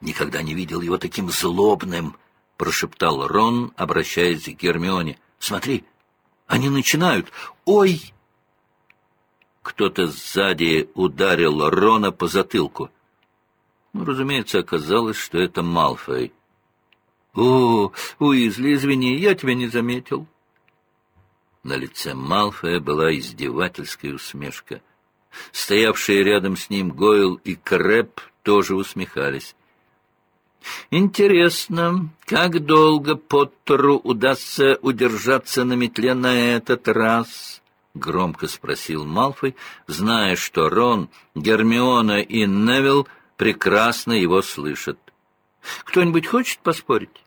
никогда не видел его таким злобным, — прошептал Рон, обращаясь к Гермионе. — Смотри, они начинают. Ой! Кто-то сзади ударил Рона по затылку. Ну, разумеется, оказалось, что это Малфой. — О, Уизли, извини, я тебя не заметил. На лице Малфоя была издевательская усмешка. Стоявшие рядом с ним Гойл и Крэп тоже усмехались. «Интересно, как долго Поттеру удастся удержаться на метле на этот раз?» — громко спросил Малфой, зная, что Рон, Гермиона и Невилл прекрасно его слышат. «Кто-нибудь хочет поспорить?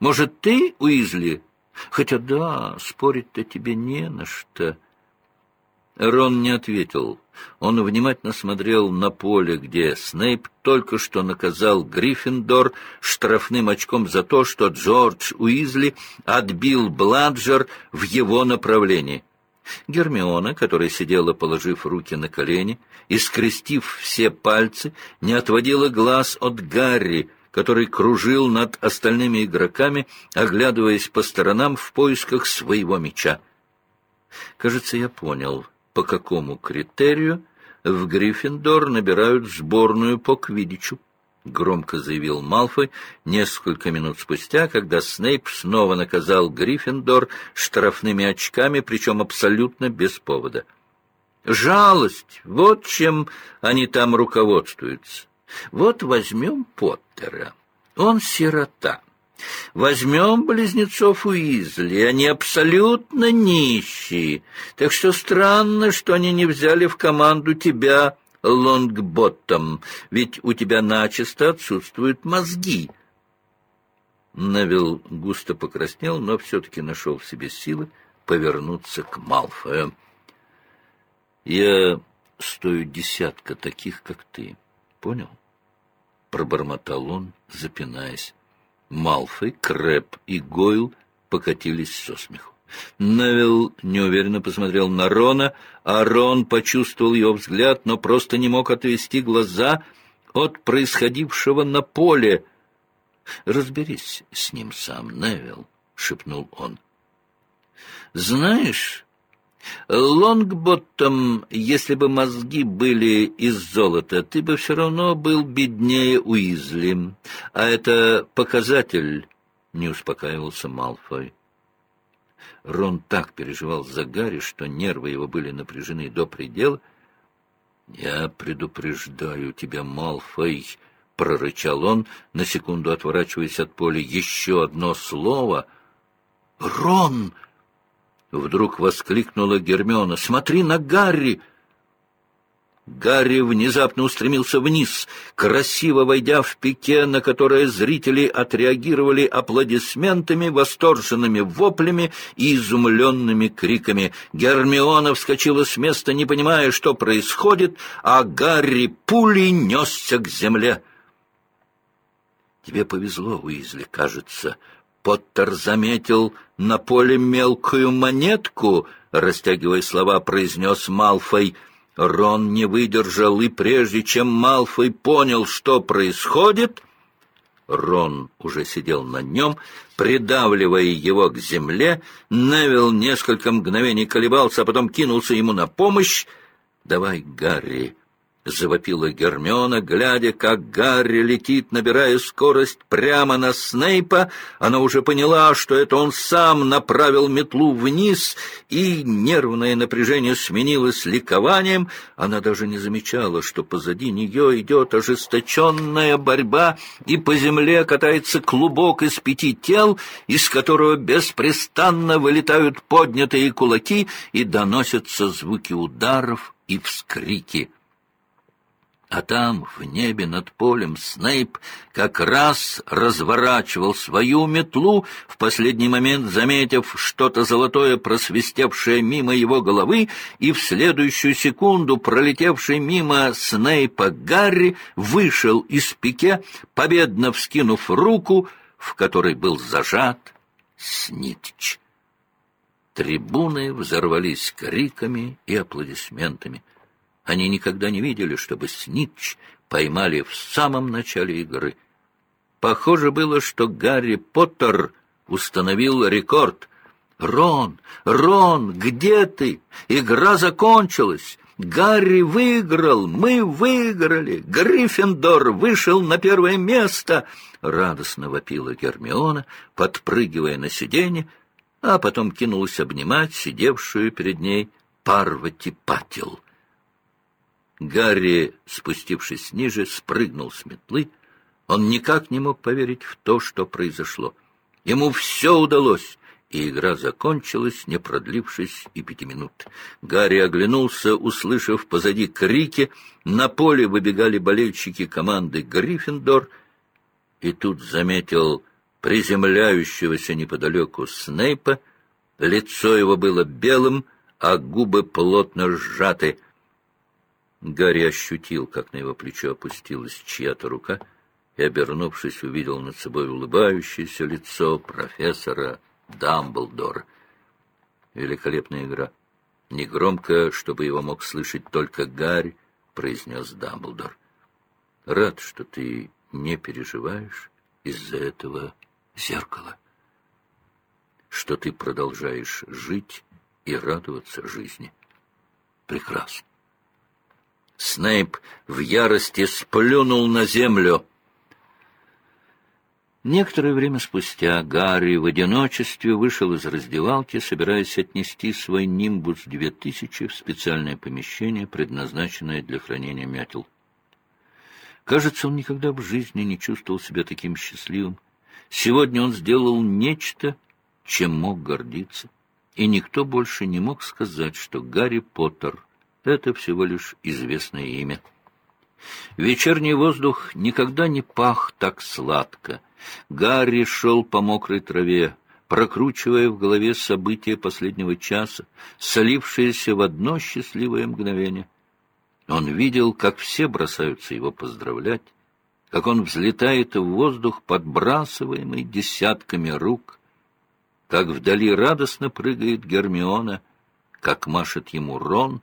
Может, ты, Уизли? Хотя да, спорить-то тебе не на что». Рон не ответил. Он внимательно смотрел на поле, где Снейп только что наказал Гриффиндор штрафным очком за то, что Джордж Уизли отбил Бладжер в его направлении. Гермиона, которая сидела, положив руки на колени и скрестив все пальцы, не отводила глаз от Гарри, который кружил над остальными игроками, оглядываясь по сторонам в поисках своего меча. «Кажется, я понял», по какому критерию в Гриффиндор набирают сборную по квидичу, — громко заявил Малфой несколько минут спустя, когда Снейп снова наказал Гриффиндор штрафными очками, причем абсолютно без повода. Жалость — вот чем они там руководствуются. Вот возьмем Поттера. Он сирота. Возьмем близнецов Уизли, они абсолютно нищие, так что странно, что они не взяли в команду тебя, Лонгботтом, ведь у тебя начисто отсутствуют мозги. Навил густо покраснел, но все-таки нашел в себе силы повернуться к Малфою. «Я стою десятка таких, как ты, понял?» — пробормотал он, запинаясь. Малфой, Крэп и Гойл покатились со смеху. Невилл неуверенно посмотрел на Рона, а Рон почувствовал его взгляд, но просто не мог отвести глаза от происходившего на поле. «Разберись с ним сам, Невилл», — шепнул он. «Знаешь, Лонгботтом, если бы мозги были из золота, ты бы все равно был беднее Уизли. А это показатель, — не успокаивался Малфой. Рон так переживал за Гарри, что нервы его были напряжены до предела. — Я предупреждаю тебя, Малфой, — прорычал он, на секунду отворачиваясь от поля. — Еще одно слово. — Рон! — Вдруг воскликнула Гермиона. «Смотри на Гарри!» Гарри внезапно устремился вниз, красиво войдя в пике, на которое зрители отреагировали аплодисментами, восторженными воплями и изумленными криками. Гермиона вскочила с места, не понимая, что происходит, а Гарри пулей несся к земле. «Тебе повезло, Уизли, кажется», Поттер заметил на поле мелкую монетку, растягивая слова, произнес Малфой. Рон не выдержал, и прежде чем Малфой понял, что происходит, Рон уже сидел на нем, придавливая его к земле. Невил несколько мгновений колебался, а потом кинулся ему на помощь. «Давай, Гарри, — завопила Гермиона, глядя, как Гарри летит, набирая скорость прямо на Снейпа. Она уже поняла, что это он сам направил метлу вниз, и нервное напряжение сменилось ликованием. Она даже не замечала, что позади нее идет ожесточенная борьба, и по земле катается клубок из пяти тел, из которого беспрестанно вылетают поднятые кулаки и доносятся звуки ударов и вскрики. А там, в небе над полем, Снейп как раз разворачивал свою метлу, в последний момент заметив что-то золотое, просвистевшее мимо его головы, и в следующую секунду пролетевший мимо Снейпа Гарри вышел из пике, победно вскинув руку, в которой был зажат Снитч. Трибуны взорвались криками и аплодисментами. Они никогда не видели, чтобы Снитч поймали в самом начале игры. Похоже было, что Гарри Поттер установил рекорд. «Рон! Рон! Где ты? Игра закончилась! Гарри выиграл! Мы выиграли! Гриффиндор вышел на первое место!» Радостно вопила Гермиона, подпрыгивая на сиденье, а потом кинулась обнимать сидевшую перед ней Парвати Патил. Гарри, спустившись ниже, спрыгнул с метлы. Он никак не мог поверить в то, что произошло. Ему все удалось, и игра закончилась, не продлившись и пяти минут. Гарри оглянулся, услышав позади крики. На поле выбегали болельщики команды «Гриффиндор», и тут заметил приземляющегося неподалеку Снейпа. Лицо его было белым, а губы плотно сжаты. Гарри ощутил, как на его плечо опустилась чья-то рука, и, обернувшись, увидел над собой улыбающееся лицо профессора Дамблдора. Великолепная игра. Негромко, чтобы его мог слышать только Гарри, произнес Дамблдор. Рад, что ты не переживаешь из-за этого зеркала, что ты продолжаешь жить и радоваться жизни. Прекрасно. Снейп в ярости сплюнул на землю. Некоторое время спустя Гарри в одиночестве вышел из раздевалки, собираясь отнести свой «Нимбус-2000» в специальное помещение, предназначенное для хранения мятел. Кажется, он никогда в жизни не чувствовал себя таким счастливым. Сегодня он сделал нечто, чем мог гордиться, и никто больше не мог сказать, что Гарри Поттер — это всего лишь известное имя. Вечерний воздух никогда не пах так сладко. Гарри шел по мокрой траве, прокручивая в голове события последнего часа, солившиеся в одно счастливое мгновение. Он видел, как все бросаются его поздравлять, как он взлетает в воздух, подбрасываемый десятками рук, как вдали радостно прыгает Гермиона, как машет ему Рон,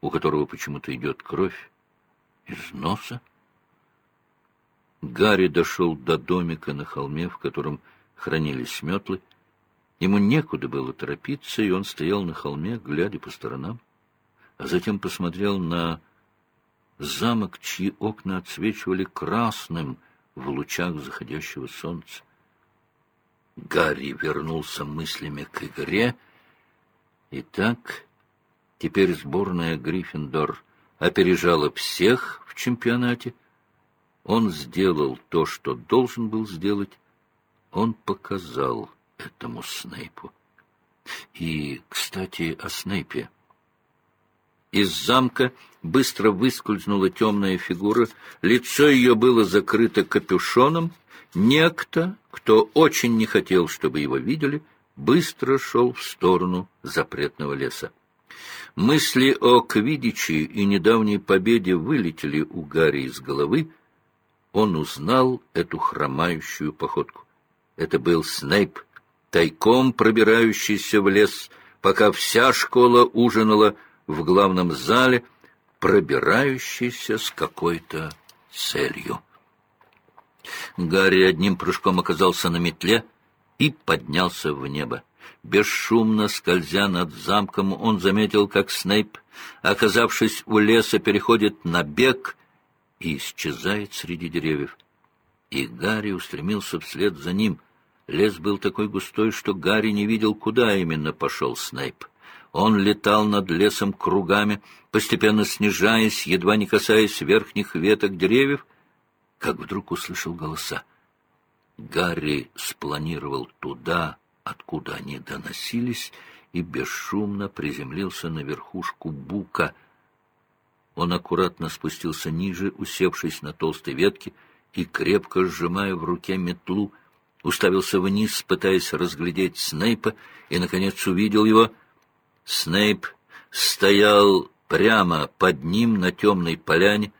у которого почему-то идет кровь из носа. Гарри дошел до домика на холме, в котором хранились метлы. Ему некуда было торопиться, и он стоял на холме, глядя по сторонам, а затем посмотрел на замок, чьи окна отсвечивали красным в лучах заходящего солнца. Гарри вернулся мыслями к игре. Итак, теперь сборная Гриффиндор опережала всех в чемпионате. Он сделал то, что должен был сделать. Он показал этому Снейпу. И, кстати, о Снейпе. Из замка быстро выскользнула темная фигура, лицо ее было закрыто капюшоном. Некто, кто очень не хотел, чтобы его видели, быстро шел в сторону запретного леса. Мысли о Квидичи и недавней победе вылетели у Гарри из головы. Он узнал эту хромающую походку. Это был Снейп, тайком пробирающийся в лес, пока вся школа ужинала в главном зале, пробирающийся с какой-то целью. Гарри одним прыжком оказался на метле и поднялся в небо. Бесшумно скользя над замком, он заметил, как Снейп, оказавшись у леса, переходит на бег и исчезает среди деревьев. И Гарри устремился вслед за ним. Лес был такой густой, что Гарри не видел, куда именно пошел Снейп. Он летал над лесом кругами, постепенно снижаясь, едва не касаясь верхних веток деревьев, как вдруг услышал голоса. Гарри спланировал туда, откуда они доносились, и бесшумно приземлился на верхушку бука. Он аккуратно спустился ниже, усевшись на толстой ветке, и, крепко сжимая в руке метлу, уставился вниз, пытаясь разглядеть Снейпа, и, наконец, увидел его — Снейп стоял прямо под ним на темной поляне,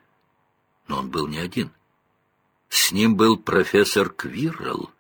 но он был не один. С ним был профессор Квиррелл.